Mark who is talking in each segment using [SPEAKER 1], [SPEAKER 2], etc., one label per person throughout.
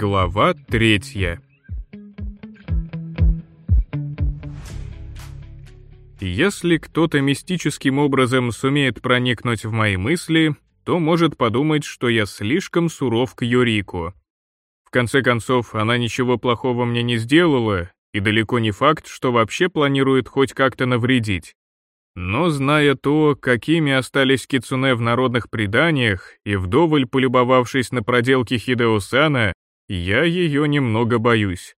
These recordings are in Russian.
[SPEAKER 1] Глава третья. Если кто-то мистическим образом сумеет проникнуть в мои мысли, то может подумать, что я слишком суров к Юрику. В конце концов, она ничего плохого мне не сделала, и далеко не факт, что вообще планирует хоть как-то навредить. Но зная то, какими остались кицуне в народных преданиях, и вдоволь полюбовавшись на проделки Хидеосана, я ее немного боюсь.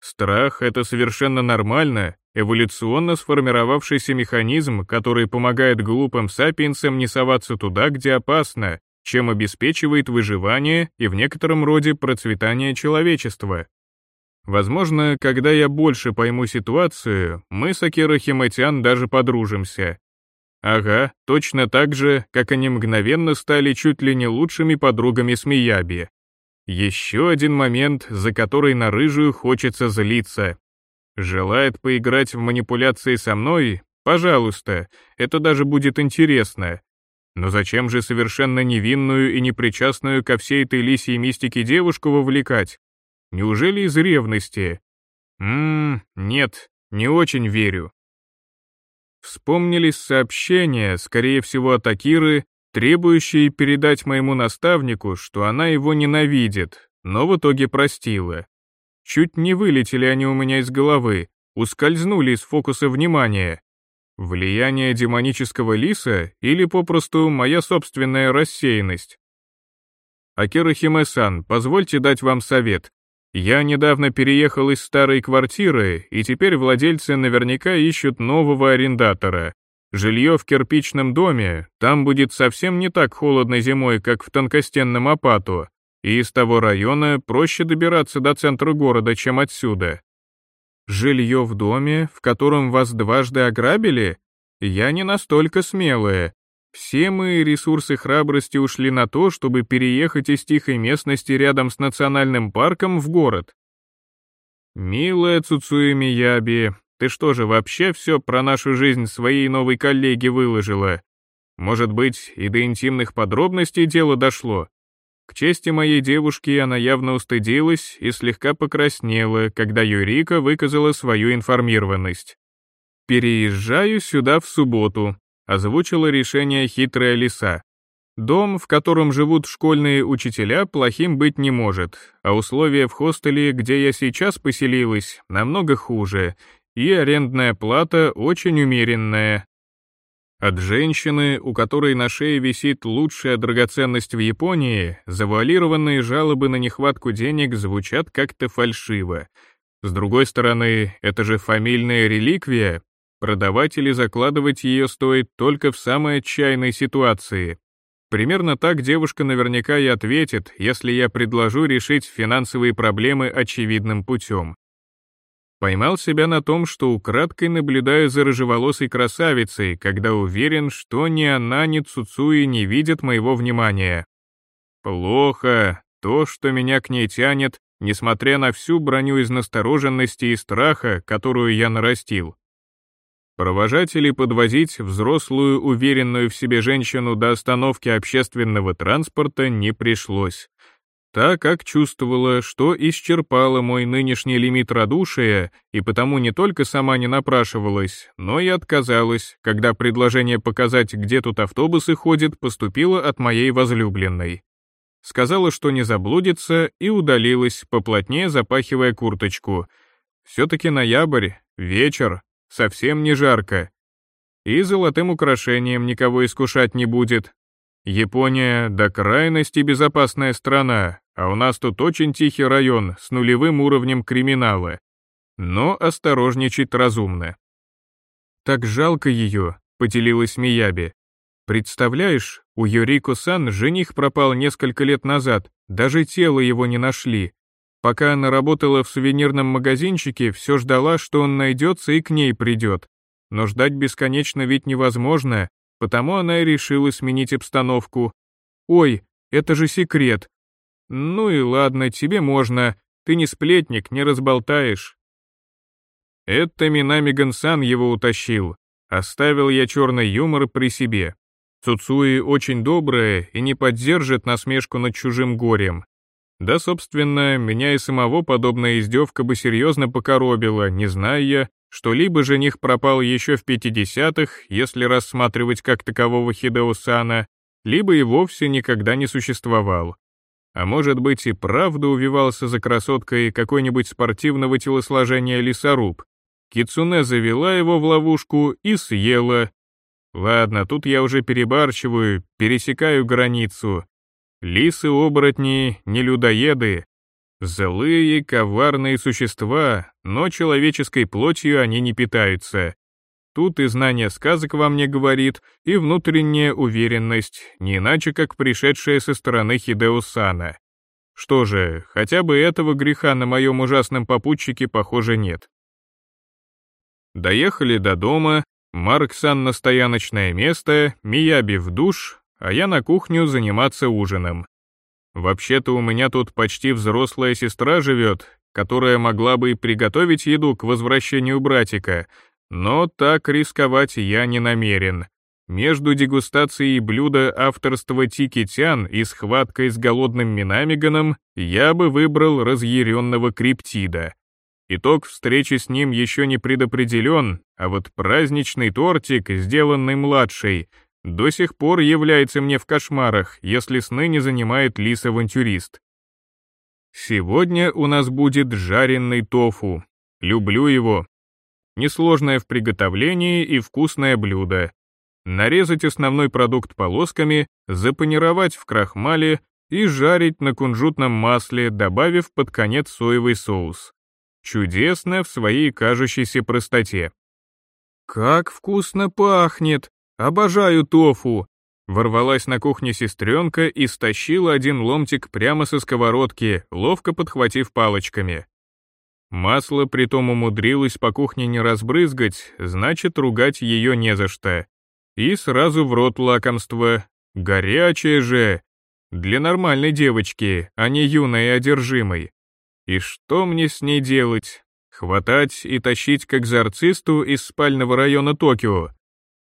[SPEAKER 1] Страх — это совершенно нормально, эволюционно сформировавшийся механизм, который помогает глупым сапиенсам не соваться туда, где опасно, чем обеспечивает выживание и в некотором роде процветание человечества. Возможно, когда я больше пойму ситуацию, мы с Акира даже подружимся. Ага, точно так же, как они мгновенно стали чуть ли не лучшими подругами с. Еще один момент, за который на рыжую хочется злиться. Желает поиграть в манипуляции со мной? Пожалуйста, это даже будет интересно. Но зачем же совершенно невинную и непричастную ко всей этой лисьей мистике девушку вовлекать? Неужели из ревности? Ммм, нет, не очень верю. Вспомнились сообщения, скорее всего от Акиры, требующие передать моему наставнику, что она его ненавидит, но в итоге простила. Чуть не вылетели они у меня из головы, ускользнули из фокуса внимания. Влияние демонического лиса или попросту моя собственная рассеянность? Акира Химе-сан, позвольте дать вам совет. Я недавно переехал из старой квартиры, и теперь владельцы наверняка ищут нового арендатора. Жилье в кирпичном доме, там будет совсем не так холодно зимой, как в тонкостенном Апату, и из того района проще добираться до центра города, чем отсюда. Жилье в доме, в котором вас дважды ограбили? Я не настолько смелая, все мои ресурсы храбрости ушли на то, чтобы переехать из тихой местности рядом с национальным парком в город. Милая Цуцуя Мияби, ты что же вообще все про нашу жизнь своей новой коллеге выложила? Может быть, и до интимных подробностей дело дошло? К чести моей девушки она явно устыдилась и слегка покраснела, когда Юрика выказала свою информированность. «Переезжаю сюда в субботу», озвучила решение хитрая лиса. Дом, в котором живут школьные учителя, плохим быть не может, а условия в хостеле, где я сейчас поселилась, намного хуже, и арендная плата очень умеренная. От женщины, у которой на шее висит лучшая драгоценность в Японии, завуалированные жалобы на нехватку денег звучат как-то фальшиво. С другой стороны, это же фамильная реликвия, Продавать или закладывать ее стоит только в самой отчаянной ситуации. Примерно так девушка наверняка и ответит, если я предложу решить финансовые проблемы очевидным путем. Поймал себя на том, что украдкой наблюдаю за рыжеволосой красавицей, когда уверен, что ни она, ни Цуцуи не видят моего внимания. Плохо. То, что меня к ней тянет, несмотря на всю броню из настороженности и страха, которую я нарастил. Провожать или подвозить взрослую, уверенную в себе женщину до остановки общественного транспорта не пришлось, так как чувствовала, что исчерпала мой нынешний лимит радушия и потому не только сама не напрашивалась, но и отказалась, когда предложение показать, где тут автобусы ходят, поступило от моей возлюбленной. Сказала, что не заблудится, и удалилась, поплотнее запахивая курточку. Все-таки ноябрь, вечер, совсем не жарко. И золотым украшением никого искушать не будет. Япония до крайности безопасная страна, а у нас тут очень тихий район с нулевым уровнем криминала. Но осторожничать разумно. Так жалко ее, поделилась Мияби. Представляешь, у Юрико-сан жених пропал несколько лет назад, даже тело его не нашли, Пока она работала в сувенирном магазинчике, все ждала, что он найдется и к ней придет. Но ждать бесконечно ведь невозможно, потому она и решила сменить обстановку. «Ой, это же секрет». «Ну и ладно, тебе можно, ты не сплетник, не разболтаешь». Это Минами Гонсан его утащил. Оставил я черный юмор при себе. Цуцуи очень добрая и не поддержит насмешку над чужим горем. Да, собственно, меня и самого подобная издевка бы серьезно покоробила, не зная я, что либо жених пропал еще в 50-х, если рассматривать как такового Хидеусана, либо и вовсе никогда не существовал. А может быть и правда увивался за красоткой какой-нибудь спортивного телосложения лесоруб. Кицуне завела его в ловушку и съела. Ладно, тут я уже перебарщиваю, пересекаю границу. Лисы-оборотни, не людоеды. Злые, коварные существа, но человеческой плотью они не питаются. Тут и знание сказок во мне говорит, и внутренняя уверенность, не иначе как пришедшая со стороны Хидеусана. Что же, хотя бы этого греха на моем ужасном попутчике, похоже, нет. Доехали до дома, Марксан на стояночное место, Мияби в душ, а я на кухню заниматься ужином. Вообще-то у меня тут почти взрослая сестра живет, которая могла бы и приготовить еду к возвращению братика, но так рисковать я не намерен. Между дегустацией блюда авторства Тики Тян и схваткой с голодным Минамиганом я бы выбрал разъяренного криптида. Итог встречи с ним еще не предопределен, а вот праздничный тортик, сделанный младшей, до сих пор является мне в кошмарах, если сны не занимает лис-авантюрист. Сегодня у нас будет жареный тофу. Люблю его, несложное в приготовлении и вкусное блюдо. Нарезать основной продукт полосками, запанировать в крахмале и жарить на кунжутном масле, добавив под конец соевый соус. Чудесно в своей кажущейся простоте. «Как вкусно пахнет! Обожаю тофу!» Ворвалась на кухне сестренка и стащила один ломтик прямо со сковородки, ловко подхватив палочками. Масло притом умудрилось по кухне не разбрызгать, значит, ругать ее не за что. И сразу в рот лакомство. Горячее же! Для нормальной девочки, а не юной и одержимой. И что мне с ней делать? Хватать и тащить к экзорцисту из спального района Токио?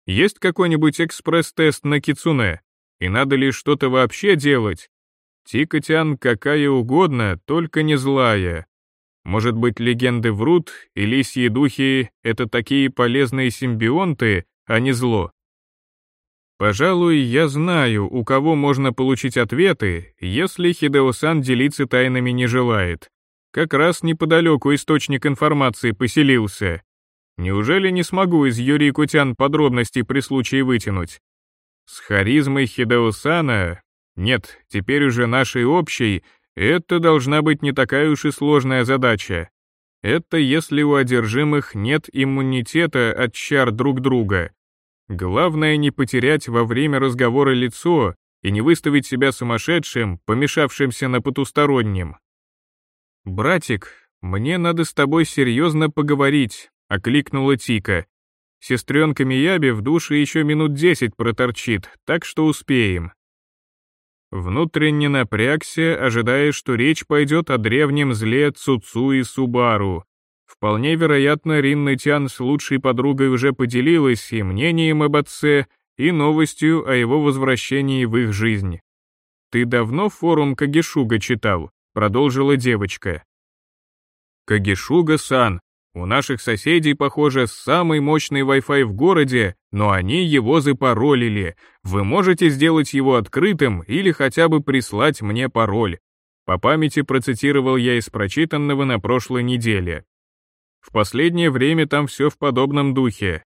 [SPEAKER 1] Есть какой-нибудь экспресс-тест на кицуне? И надо ли что-то вообще делать? Тикотян какая угодно, только не злая. Может быть, легенды врут, и лисьи духи — это такие полезные симбионты, а не зло? Пожалуй, я знаю, у кого можно получить ответы, если Хидеосан делиться тайнами не желает. Как раз неподалеку источник информации поселился. Неужели не смогу из Юрий Кутян подробностей при случае вытянуть? С харизмой Хидеосана, нет, теперь уже нашей общей, это должна быть не такая уж и сложная задача. Это если у одержимых нет иммунитета от чар друг друга. Главное не потерять во время разговора лицо и не выставить себя сумасшедшим, помешавшимся на потустороннем. «Братик, мне надо с тобой серьезно поговорить», — окликнула Тика. «Сестренка Мияби в душе еще минут десять проторчит, так что успеем». Внутренне напрягся, ожидая, что речь пойдет о древнем зле Цуцу и Субару. Вполне вероятно, Ринна Тян с лучшей подругой уже поделилась и мнением об отце, и новостью о его возвращении в их жизнь. «Ты давно форум Кагешуга читал?» — продолжила девочка. «Кагешуга-сан, у наших соседей, похоже, самый мощный Wi-Fi в городе, но они его запаролили. Вы можете сделать его открытым или хотя бы прислать мне пароль. По памяти процитировал я из прочитанного на прошлой неделе. В последнее время там все в подобном духе.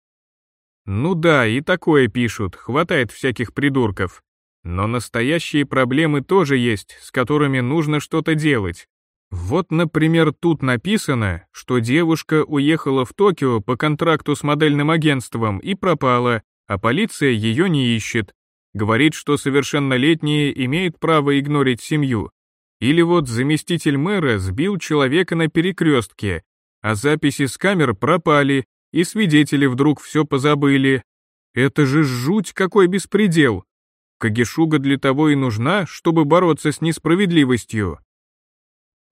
[SPEAKER 1] Ну да, и такое пишут, хватает всяких придурков. Но настоящие проблемы тоже есть, с которыми нужно что-то делать. Вот, например, тут написано, что девушка уехала в Токио по контракту с модельным агентством и пропала, а полиция ее не ищет. Говорит, что совершеннолетние имеют право игнорить семью. Или вот заместитель мэра сбил человека на перекрестке, а записи с камер пропали, и свидетели вдруг все позабыли. Это же жуть какой беспредел. Кагешуга для того и нужна, чтобы бороться с несправедливостью.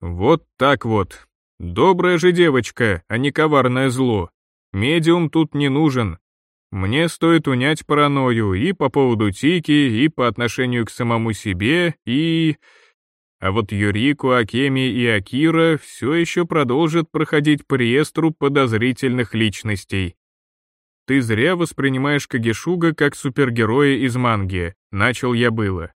[SPEAKER 1] Вот так вот. Добрая же девочка, а не коварное зло. Медиум тут не нужен. Мне стоит унять паранойю и по поводу Тики, и по отношению к самому себе, и... а вот Юрико, Акеми и Акира все еще продолжат проходить по реестру подозрительных личностей. «Ты зря воспринимаешь Кагешуга как супергероя из манги», — начал я было.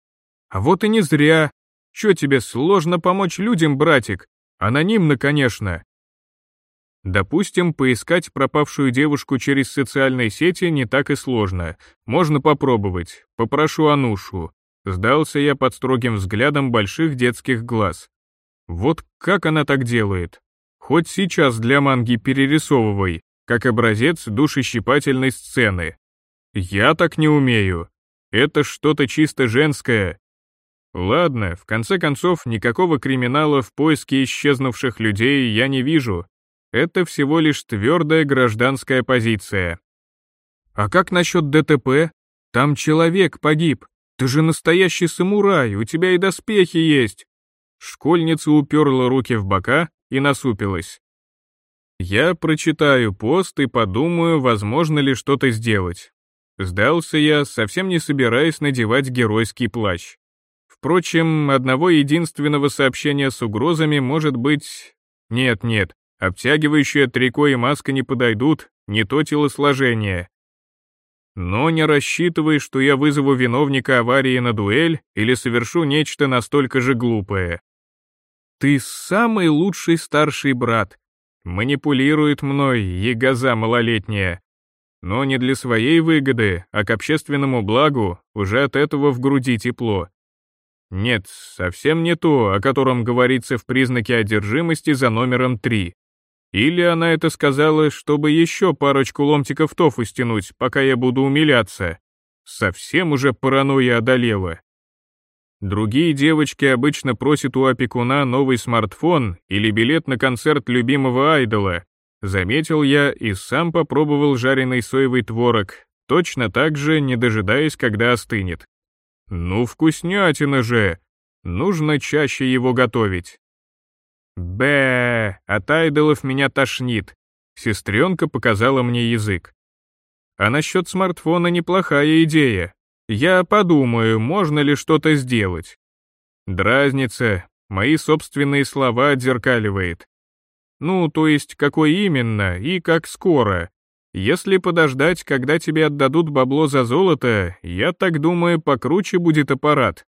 [SPEAKER 1] «А вот и не зря. Чё тебе сложно помочь людям, братик? Анонимно, конечно. Допустим, поискать пропавшую девушку через социальные сети не так и сложно. Можно попробовать. Попрошу Анушу. Сдался я под строгим взглядом больших детских глаз. Вот как она так делает? Хоть сейчас для манги перерисовывай, как образец душещипательной сцены. Я так не умею. Это что-то чисто женское. Ладно, в конце концов, никакого криминала в поиске исчезнувших людей я не вижу. Это всего лишь твердая гражданская позиция. А как насчет ДТП? Там человек погиб. Ты же настоящий самурай, у тебя и доспехи есть. Школьница уперла руки в бока и насупилась. Я прочитаю пост и подумаю, возможно ли что-то сделать. Сдался я, совсем не собираясь надевать геройский плащ. Впрочем, одного единственного сообщения с угрозами может быть... Нет-нет, обтягивающее трико и маска не подойдут, не то телосложение. Но не рассчитывай, что я вызову виновника аварии на дуэль или совершу нечто настолько же глупое. Ты самый лучший старший брат. Манипулирует мной, ягоза малолетняя. Но не для своей выгоды, а к общественному благу, уже от этого в груди тепло. Нет, совсем не то, о котором говорится в признаке одержимости за номером 3. Или она это сказала, чтобы еще парочку ломтиков тофу стянуть, пока я буду умиляться. Совсем уже паранойя одолела. Другие девочки обычно просят у опекуна новый смартфон или билет на концерт любимого айдола. Заметил я и сам попробовал жареный соевый творог, точно так же, не дожидаясь, когда остынет. Ну, вкуснятина же! Нужно чаще его готовить. Б, от айдолов меня тошнит. Сестренка показала мне язык. А насчет смартфона неплохая идея. Я подумаю, можно ли что-то сделать. Дразнится, мои собственные слова отзеркаливает. Ну, то есть, какой именно и как скоро. Если подождать, когда тебе отдадут бабло за золото, я так думаю, покруче будет аппарат.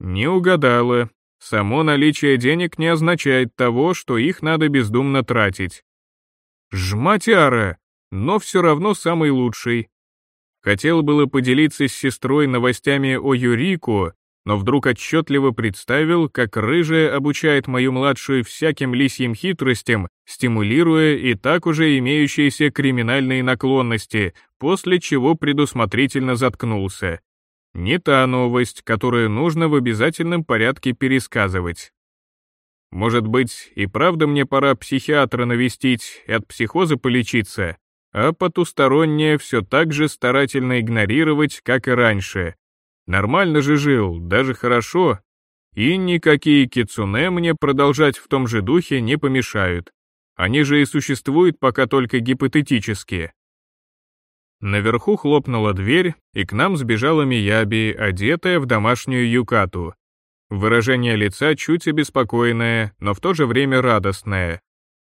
[SPEAKER 1] Не угадала. Само наличие денег не означает того, что их надо бездумно тратить. Жматяра, но все равно самый лучший. Хотел было поделиться с сестрой новостями о Юрику, но вдруг отчетливо представил, как рыжая обучает мою младшую всяким лисьим хитростям, стимулируя и так уже имеющиеся криминальные наклонности, после чего предусмотрительно заткнулся. Не та новость, которую нужно в обязательном порядке пересказывать. Может быть, и правда мне пора психиатра навестить и от психоза полечиться, а потустороннее все так же старательно игнорировать, как и раньше, Нормально же жил, даже хорошо. И никакие кицуне мне продолжать в том же духе не помешают. Они же и существуют пока только гипотетически. Наверху хлопнула дверь, и к нам сбежала Мияби, одетая в домашнюю юкату. Выражение лица чуть обеспокоенное, но в то же время радостное.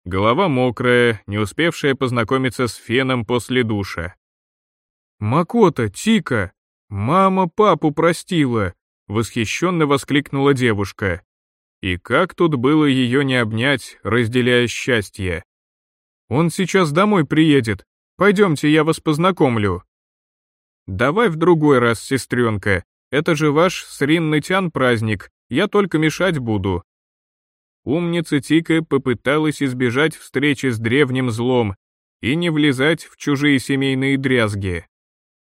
[SPEAKER 1] Голова мокрая, не успевшая познакомиться с феном после душа. «Макота, Тика!» «Мама папу простила!» — восхищенно воскликнула девушка. И как тут было ее не обнять, разделяя счастье? «Он сейчас домой приедет. Пойдемте, я вас познакомлю». «Давай в другой раз, сестренка. Это же ваш с праздник, я только мешать буду». Умница Тика попыталась избежать встречи с древним злом и не влезать в чужие семейные дрязги.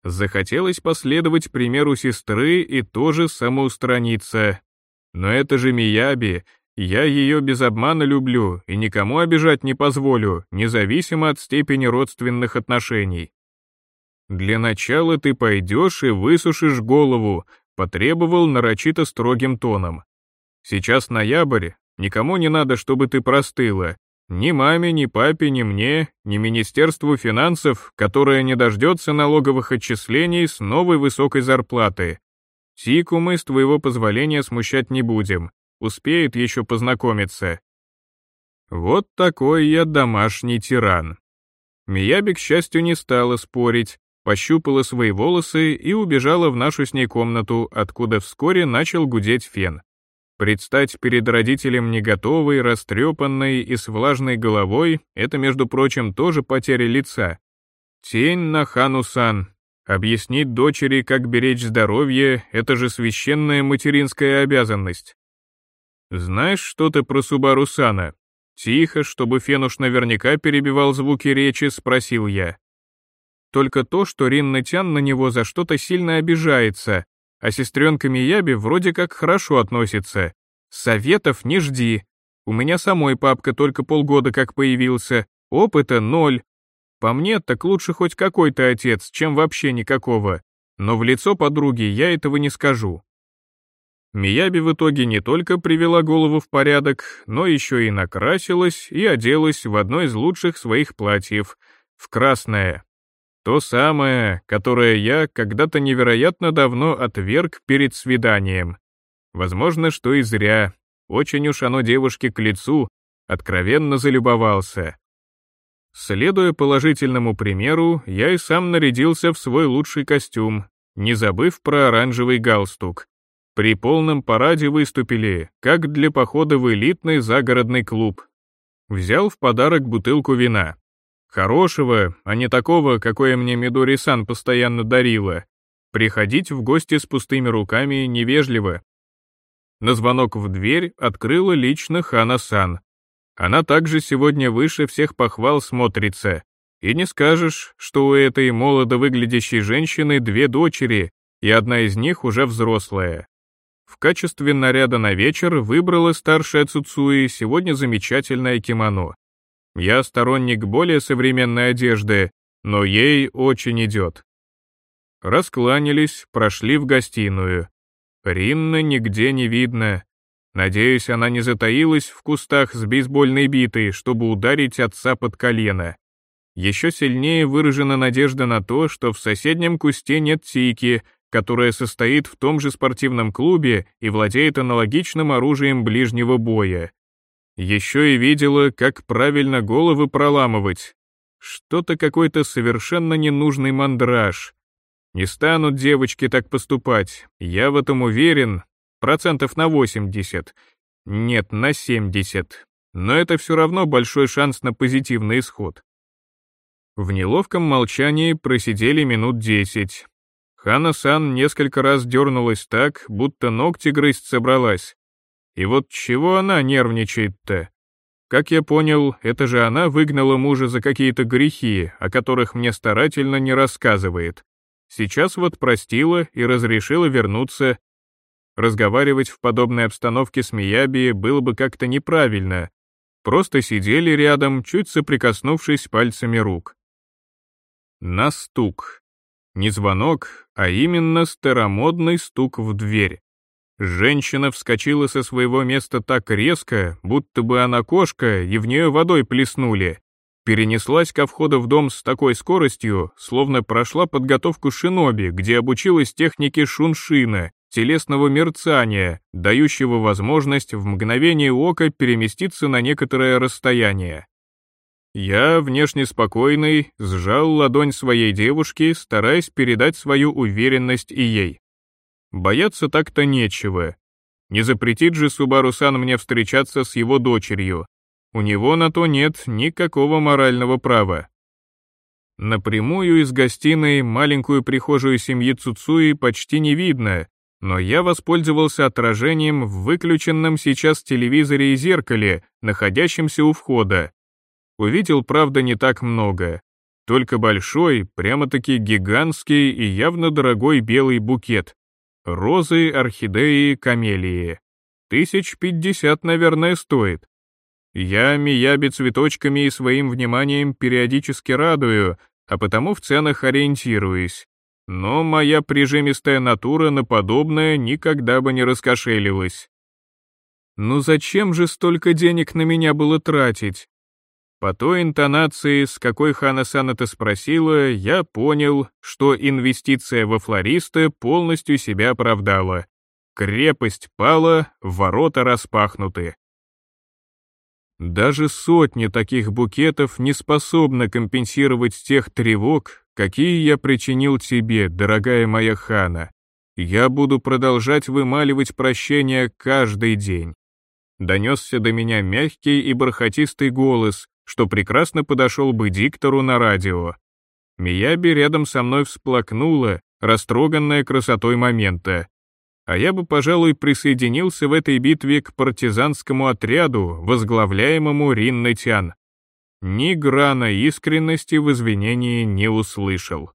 [SPEAKER 1] Захотелось последовать примеру сестры и тоже самоустраниться. Но это же Мияби, я ее без обмана люблю и никому обижать не позволю, независимо от степени родственных отношений. Для начала ты пойдешь и высушишь голову, потребовал нарочито строгим тоном. Сейчас ноябрь, никому не надо, чтобы ты простыла, ни маме, ни папе, ни мне, ни Министерству финансов, которое не дождется налоговых отчислений с новой высокой зарплаты. Сику мы, с твоего позволения, смущать не будем. успеет еще познакомиться. Вот такой я домашний тиран. Мияби, к счастью, не стала спорить, пощупала свои волосы и убежала в нашу с ней комнату, откуда вскоре начал гудеть фен. Предстать перед родителем не готовой, растрепанной и с влажной головой — это, между прочим, тоже потеря лица. Тень на Хану-сан. Объяснить дочери, как беречь здоровье — это же священная материнская обязанность. «Знаешь что-то про Субару-сана?» Тихо, чтобы Фен уж наверняка перебивал звуки речи, спросил я. Только то, что Ринна Тян на него за что-то сильно обижается, а сестренка Мияби вроде как хорошо относится. Советов не жди. У меня самой папка только полгода как появился, опыта ноль. По мне, так лучше хоть какой-то отец, чем вообще никакого. Но в лицо подруги я этого не скажу. Мияби в итоге не только привела голову в порядок, но еще и накрасилась и оделась в одно из лучших своих платьев, в красное. То самое, которое я когда-то невероятно давно отверг перед свиданием. Возможно, что и зря. Очень уж оно девушке к лицу, откровенно залюбовался. Следуя положительному примеру, я и сам нарядился в свой лучший костюм, не забыв про оранжевый галстук. При полном параде выступили, как для похода в элитный загородный клуб. Взял в подарок бутылку вина. Хорошего, а не такого, какое мне Мидори-сан постоянно дарила. Приходить в гости с пустыми руками невежливо. На звонок в дверь открыла лично Хана-сан. Она также сегодня выше всех похвал смотрится. И не скажешь, что у этой молодо выглядящей женщины две дочери, и одна из них уже взрослая. В качестве наряда на вечер выбрала старшая Цуцуи сегодня замечательное кимоно. Я сторонник более современной одежды, но ей очень идет. Раскланялись, прошли в гостиную. Ринны нигде не видно. Надеюсь, она не затаилась в кустах с бейсбольной битой, чтобы ударить отца под колено. Еще сильнее выражена надежда на то, что в соседнем кусте нет тики, которая состоит в том же спортивном клубе и владеет аналогичным оружием ближнего боя. Еще и видела, как правильно головы проламывать. Что-то какой-то совершенно ненужный мандраж. Не станут девочки так поступать, я в этом уверен, процентов на 80. Нет, на 70. Но это все равно большой шанс на позитивный исход. В неловком молчании просидели минут десять, Хана-сан несколько раз дернулась так, будто ногти грызть собралась. И вот чего она нервничает-то? Как я понял, это же она выгнала мужа за какие-то грехи, о которых мне старательно не рассказывает. Сейчас вот простила и разрешила вернуться. Разговаривать в подобной обстановке с Мияби было бы как-то неправильно. Просто сидели рядом, чуть соприкоснувшись пальцами рук. На стук. Не звонок, а именно старомодный стук в дверь. Женщина вскочила со своего места так резко, будто бы она кошка, и в нее водой плеснули. Перенеслась ко входу в дом с такой скоростью, словно прошла подготовку шиноби, где обучилась технике шуншина, телесного мерцания, дающего возможность в мгновение ока переместиться на некоторое расстояние. Я, внешне спокойный, сжал ладонь своей девушки, стараясь передать свою уверенность и ей. Бояться так-то нечего. Не запретит же Субару-сан мне встречаться с его дочерью. У него на то нет никакого морального права. Напрямую из гостиной маленькую прихожую семьи Цуцуи почти не видно, но я воспользовался отражением в выключенном сейчас телевизоре и зеркале, находящемся у входа, Увидел, правда, не так много. Только большой, прямо-таки гигантский и явно дорогой белый букет. Розы, орхидеи, камелии. Тысяч пятьдесят, наверное, стоит. Я Мияби цветочками и своим вниманием периодически радую, а потому в ценах ориентируюсь. Но моя прижимистая натура на подобное никогда бы не раскошелилась. Ну зачем же столько денег на меня было тратить? По той интонации, с какой Хана-сан это спросила, я понял, что инвестиция во флориста полностью себя оправдала. крепость пала, ворота распахнуты. Даже сотни таких букетов не способны компенсировать тех тревог, какие я причинил тебе, дорогая моя Хана. Я буду продолжать вымаливать прощение каждый день. Донесся до меня мягкий и бархатистый голос, что прекрасно подошел бы диктору на радио. Мияби рядом со мной всплакнула, растроганная красотой момента а я бы, пожалуй, присоединился в этой битве к партизанскому отряду, возглавляемому Ринной Тян. Ни грана искренности в извинении не услышал.